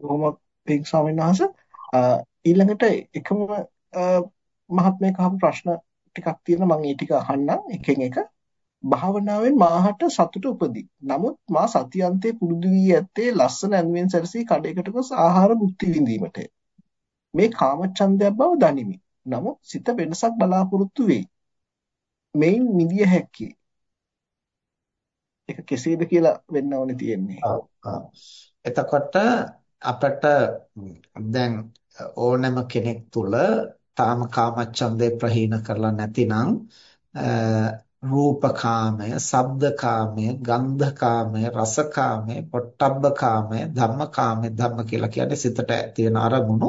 කොහොමද පික් ස්වාමීන් වහන්සේ ඊළඟට එකම මහත්මයෙක් අහපු ප්‍රශ්න ටිකක් තියෙනවා මම ඒ ටික අහන්නම් එකෙන් එක භාවනාවෙන් මාහට සතුට උපදී. නමුත් මා සතියන්තේ පුරුදු වී ඇත්තේ ලස්සන ඇඳුමින් සැරසී කඩේකට ගොස් ආහාර භුක්ති විඳීමටය. මේ කාමච්ඡන්දයක් බව දනිමි. නමුත් සිත වෙනසක් බලාපොරොත්තු වෙයි. මෙයින් මිදිය හැක්කේ. ඒක කෙසේද කියලා වෙන්න ඕනේ තියෙන්නේ. එතකොට අපට දැන් ඕනෑම කෙනෙක් තුල තාම කාමච්ඡන්දේ ප්‍රහීන කරලා නැතිනම් රූපකාමය, ශබ්දකාමය, ගන්ධකාමය, රසකාමය, පොට්ටබ්බකාමය, ධම්මකාමය, ධම්ම කියලා කියන්නේ සිතට තියෙන අරමුණු.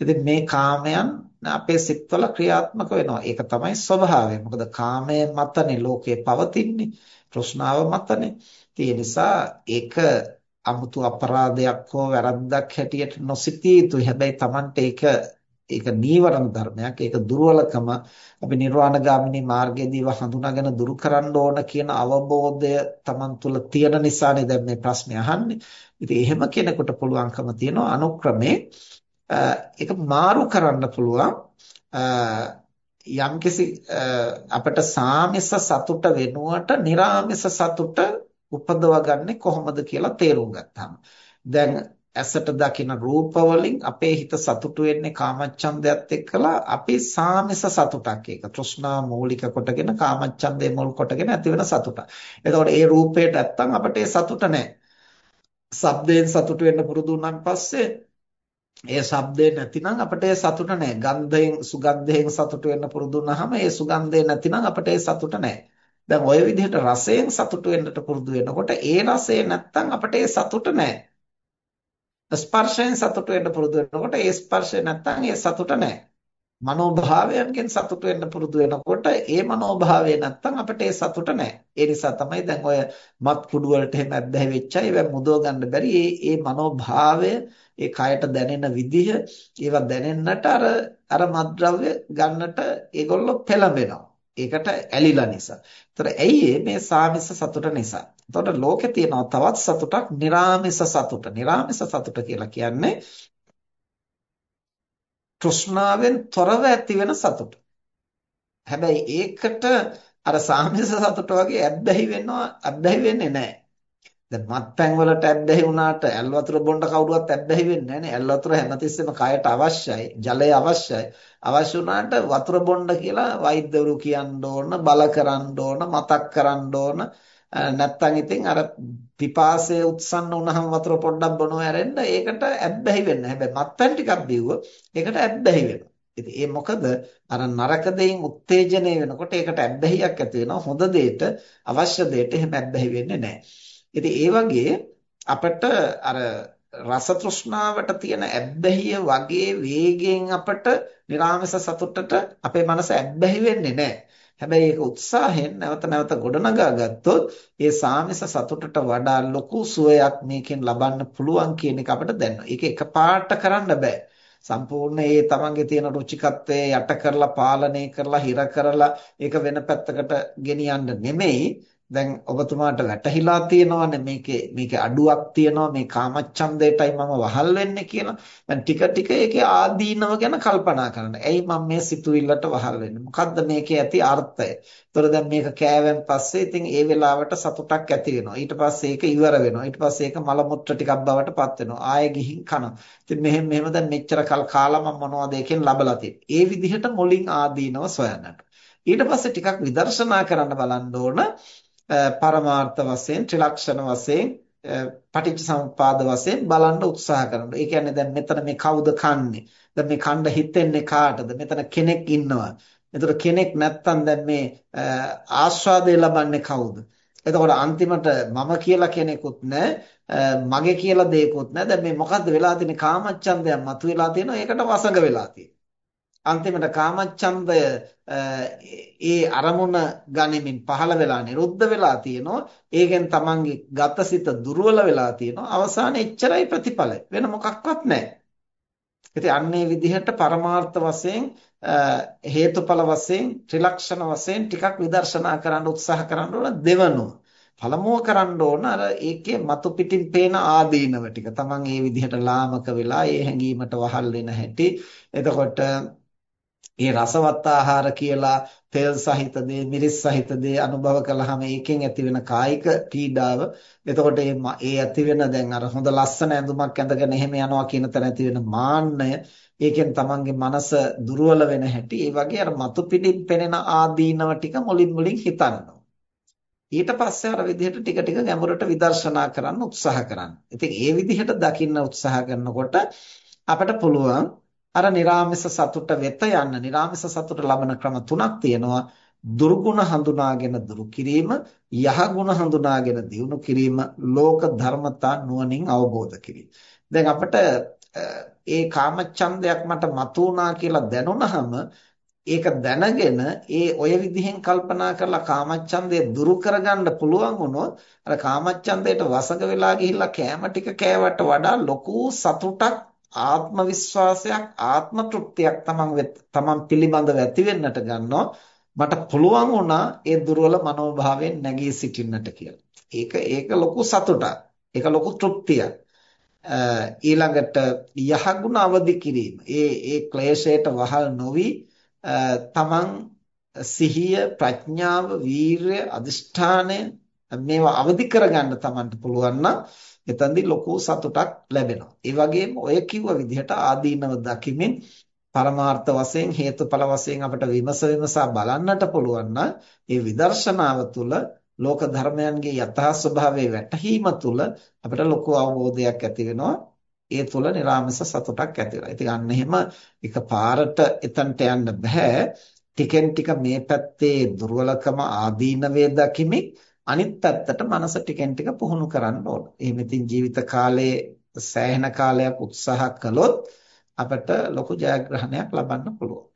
ඉතින් මේ කාමයන් අපේ සිත්වල ක්‍රියාත්මක වෙනවා. ඒක තමයි ස්වභාවය. මොකද කාමය මතනේ ලෝකේ පවතින්නේ. තෘෂ්ණාව මතනේ. ඒ නිසා ඒක 아무තු අපරාධයක් හෝ වැරද්දක් හැටියට නොසිතිය යුතුයි. හැබැයි Tamante ඒක ඒක නීවරණ ධර්මයක්. ඒක දුර්වලකම අපි නිර්වාණ ගාමිනී මාර්ගයේදීව හඳුනාගෙන දුරු කරන්න ඕන කියන අවබෝධය Taman තුල තියෙන නිසානේ දැන් මේ ප්‍රශ්නේ අහන්නේ. ඉතින් එහෙම කෙනෙකුට පුළුවන්කම තියෙනවා අනුක්‍රමේ ඒක මාරු කරන්න පුළුවන්. යම්කිසි අපට සාමිස සතුට වෙනුවට निराමිස සතුට උපදවගන්නේ කොහොමද කියලා තේරුම් ගත්තාම දැන් ඇසට දකින රූප වලින් අපේ හිත සතුටු වෙන්නේ කාමච්ඡන්දයත් එක්කලා අපි සාමිස සතුටක් ඒක තෘෂ්ණා මූලික කොටගෙන කාමච්ඡන්දේ මුල් කොටගෙන ඇති වෙන සතුටක්. එතකොට ඒ රූපයට නැත්තම් අපිට ඒ සතුට නැහැ. ශබ්දයෙන් සතුට වෙන්න පුරුදු වුණාන් පස්සේ ඒ ශබ්දේ නැතිනම් අපිට ඒ සතුට නැහැ. ගන්ධයෙන් සුගන්ධයෙන් සතුට වෙන්න පුරුදු වුණාම ඒ සුගන්ධය නැතිනම් අපිට ඒ සතුට නැහැ. දැන් ওই විදිහට රසයෙන් සතුට වෙන්නට පුරුදු වෙනකොට ඒ රසය නැත්තම් අපිට ඒ සතුට නැහැ. ස්පර්ශයෙන් සතුට වෙන්න පුරුදු වෙනකොට ඒ ස්පර්ශය නැත්තම් ඒ සතුට නැහැ. මනෝභාවයන්ගෙන් සතුට වෙන්න පුරුදු වෙනකොට ඒ මනෝභාවය නැත්තම් අපිට ඒ සතුට නැහැ. ඒ නිසා තමයි දැන් ඔය මත් කුඩු වලට එහෙම ඇබ්බැහි වෙච්චා ඒවා මුදව ගන්න බැරි. ඒ ඒ මනෝභාවය ඒ කයට දැනෙන විදිහ ඒවා දැනෙන්නට අර අර මත්ද්‍රව්‍ය ගන්නට ඒගොල්ලෝ පෙළඹෙනවා. ඒකට ඇලිලා නිසා. ඒතර ඇයි මේ සාමිස සතුට නිසා? එතකොට ලෝකේ තියෙනවා තවත් සතුටක් නිර්ාමිස සතුට. නිර්ාමිස සතුට කියලා කියන්නේ තෘෂ්ණාවෙන් තොරව ඇති වෙන සතුට. හැබැයි ඒකට අර සාමිස සතුට වගේ අබ්බැහි වෙනවා අබ්බැහි වෙන්නේ නැහැ. දැන් මත්පැන් වලට ඇබ්බැහි වුණාට ඇල් වතුර බොන්න කවුරුවත් ඇබ්බැහි වෙන්නේ නැහැ නේ. ඇල් වතුර හැමතිස්සෙම කයට අවශ්‍යයි. ජලය අවශ්‍යයි. අවශ්‍ය වුණාට වතුර බොන්න කියලා වෛද්‍යවරු කියන්න ඕන, බල කරන්න ඕන, මතක් කරන්න ඕන. නැත්තම් ඉතින් අර පිපාසය උත්සන්න වුණාම වතුර පොඩ්ඩක් බොනවා ඇරෙන්න ඒකට ඇබ්බැහි වෙන්න. හැබැයි මත්පැන් ටිකක් බිව්වොත් ඒකට ඇබ්බැහි වෙනවා. ඉතින් ඒ මොකද අර නරක දෙයින් උත්තේජනය වෙනකොට ඒකට ඇබ්බැහියක් ඇති වෙනවා. හොඳ දෙයට අවශ්‍ය දෙයට එහෙම ඇබ්බැහි වෙන්නේ නැහැ. ඉතින් ඒ වගේ අපිට අර රස තෘෂ්ණාවට තියෙන ඇබ්බැහිය වගේ වේගයෙන් අපට නිර්ආමස සතුටට අපේ මනස ඇබ්බැහි වෙන්නේ නැහැ. හැබැයි ඒක උත්සාහයෙන් නැවත නැවත ගොඩනගා ගත්තොත් ඒ සාමිස සතුටට වඩා ලොකු සුවයක් මේකෙන් ලබන්න පුළුවන් කියන එක අපිට දැනෙනවා. ඒක එකපාරට කරන්න බෑ. සම්පූර්ණ ඒ තමන්ගේ තියෙන රුචිකත්වය යට කරලා පාලනය කරලා හිර කරලා ඒක වෙන පැත්තකට ගෙනියන්න නෙමෙයි දැන් ඔබතුමාට වැටහිලා තියෙනවානේ මේකේ මේකේ අඩුවක් තියෙනවා මේ කාමච්ඡන්දයටයි මම වහල් වෙන්නේ කියලා. දැන් ටික ටික ඒකේ ආදීනව ගැන කල්පනා කරන්න. ඇයි මම මේ සිතුවිල්ලට වහල් වෙන්නේ? මොකද්ද මේකේ ඇති අර්ථය? ඒතර දැන් මේක කෑවෙන් පස්සේ ඉතින් ඒ වෙලාවට සතුටක් ඇති වෙනවා. ඊට පස්සේ ඒක ඉවර වෙනවා. ඊට පස්සේ ඒක මල මුත්‍ර ටිකක් බවට පත් වෙනවා. ආයෙ ගිහින් කනවා. ඉතින් මෙහෙම මෙහෙම දැන් මෙච්චර කල් කාලා මම මොනවද එකෙන් ලබලා තියෙන්නේ? ඒ විදිහට මුලින් ආදීනව සොයන්නට. ඊට පස්සේ ටිකක් විදර්ශනා කරන්න බලන්න ඕන. පරමාර්ථ වශයෙන් ත්‍රිලක්ෂණ වශයෙන් පටිච්චසමුප්පාද වශයෙන් බලන්න උත්සාහ කරනවා. ඒ කියන්නේ දැන් මෙතන මේ කවුද කන්නේ? දැන් මේ කණ්ඩ හිතෙන්නේ කාටද? මෙතන කෙනෙක් ඉන්නවා. එතකොට කෙනෙක් නැත්තම් දැන් මේ ආස්වාදය ලබන්නේ කවුද? එතකොට අන්තිමට මම කියලා කෙනෙකුත් නැහැ මගේ කියලා දෙයක්වත් නැහැ දැන් මේ මොකද්ද වෙලා තියෙන්නේ කාමච්ඡන්දයක් මතුවලා තියෙනවා ඒකට වසඟ වෙලා තියෙනවා අන්තිමට කාමච්ඡන්දය ඒ අරමුණ ගනිමින් පහළ වෙලා නිරුද්ධ වෙලා තියෙනවා. ඒකෙන් තමන්ගේ ගතසිත දුර්වල වෙලා තියෙනවා. අවසානයේ එච්චරයි ප්‍රතිඵලය වෙන මොකක්වත් නැහැ. ඉතින් අන්නේ විදිහට පරමාර්ථ වශයෙන් හේතුඵල වශයෙන් ත්‍රිලක්ෂණ වශයෙන් ටිකක් විදර්ශනා කරන්න උත්සාහ කරන්න ඕන දෙවනුව පළමුව කරන්න ඕන අර ඒකේ මතු පිටින් පේන ආදීනව ටික. Taman ඒ විදිහට ලාමක වෙලා ඒ හැඟීමට වහල් වෙන හැටි. එතකොට ඒ රසවත් ආහාර කියලා තෙල් සහිත දේ, මිරිස් සහිත දේ අනුභව කළාම ඒකෙන් ඇති වෙන කායික පීඩාව. එතකොට ඒ ඇති වෙන දැන් අර හොඳ ලස්සන ඇඳුමක් ඇඳගෙන එහෙම යනවා කියන තැන ඇති වෙන මාන්නය, ඒකෙන් තමන්ගේ මනස දුර්වල වෙන හැටි, ඒ වගේ අර මතු පිටින් පෙනෙන ආදීනව ටික මුලින් මුලින් හිතන්න ඊට පස්සේ අර විදිහට ටික ටික ගැඹුරට විදර්ශනා කරන්න උත්සාහ කරන්න. ඉතින් ඒ විදිහට දකින්න උත්සාහ කරනකොට අපිට පුළුවන් අර නිර්ාමස සතුට වෙත යන්න. නිර්ාමස සතුට ලබන ක්‍රම තුනක් තියෙනවා. දුර්ගුණ හඳුනාගෙන දුරු කිරීම යහගුණ හඳුනාගෙන දියුණු කිරීම ලෝක ධර්මතා නුවණින් අවබෝධ කිරීම. දැන් අපිට ඒ කාමච්ඡන්දයක් මට මතුණා කියලා දැනුණහම ඒක දැනගෙන ඒ ඔය විදිහෙන් කල්පනා කරලා කාමච්ඡන්දය දුරු කරගන්න පුළුවන් වුණොත් අර කාමච්ඡන්දයට වසඟ වෙලා ගිහිල්ලා කෑම ටික කෑවට වඩා ලොකු සතුටක් ආත්ම විශ්වාසයක් ආත්ම තෘප්තියක් තමන් තමන් පිළිබඳව ඇති වෙන්නට ගන්නවා මට පුළුවන් වුණා ඒ දුර්වල මනෝභාවයෙන් නැගී සිටින්නට කියලා. ඒක ඒක ලොකු සතුටක්. ඒක ලොකු තෘප්තියක්. ඊළඟට යහගුණ අවදි කිරීම. ඒ ඒ ක්ලේශයට වහල් නොවි තමන් සිහිය ප්‍රඥාව වීරය අදිෂ්ඨානය මේවා අවදි කරගන්න තමන්ට පුළුවන් නම් එතනදී ලොකු සතුටක් ලැබෙනවා. ඒ වගේම ඔය කිව්ව විදිහට ආදීනව දකිමින් පරමාර්ථ වශයෙන් හේතුඵල වශයෙන් අපිට විමස විමසා බලන්නට පුළුවන් නම් ඒ විදර්ශනාව තුළ ලෝක ධර්මයන්ගේ යථා ස්වභාවය වැටහීම තුළ අපිට ලොකු අවබෝධයක් ඇති වෙනවා. ඒ තුල නිර්ාමස සතුටක් ඇති වෙනවා. ඉතින් අන්න එහෙම එකපාරට එතනට යන්න බෑ. ටිකෙන් ටික මේ පැත්තේ දුර්වලකම ආදීනවේ දකිමින් අනිත් පැත්තට මනස ටිකෙන් ටික පුහුණු කරන්න ඕන. එහෙම ඉතින් ජීවිත කාලයේ සෑහෙන කාලයක් උත්සාහ කළොත් අපිට ලොකු ජයග්‍රහණයක් ලබන්න පුළුවන්.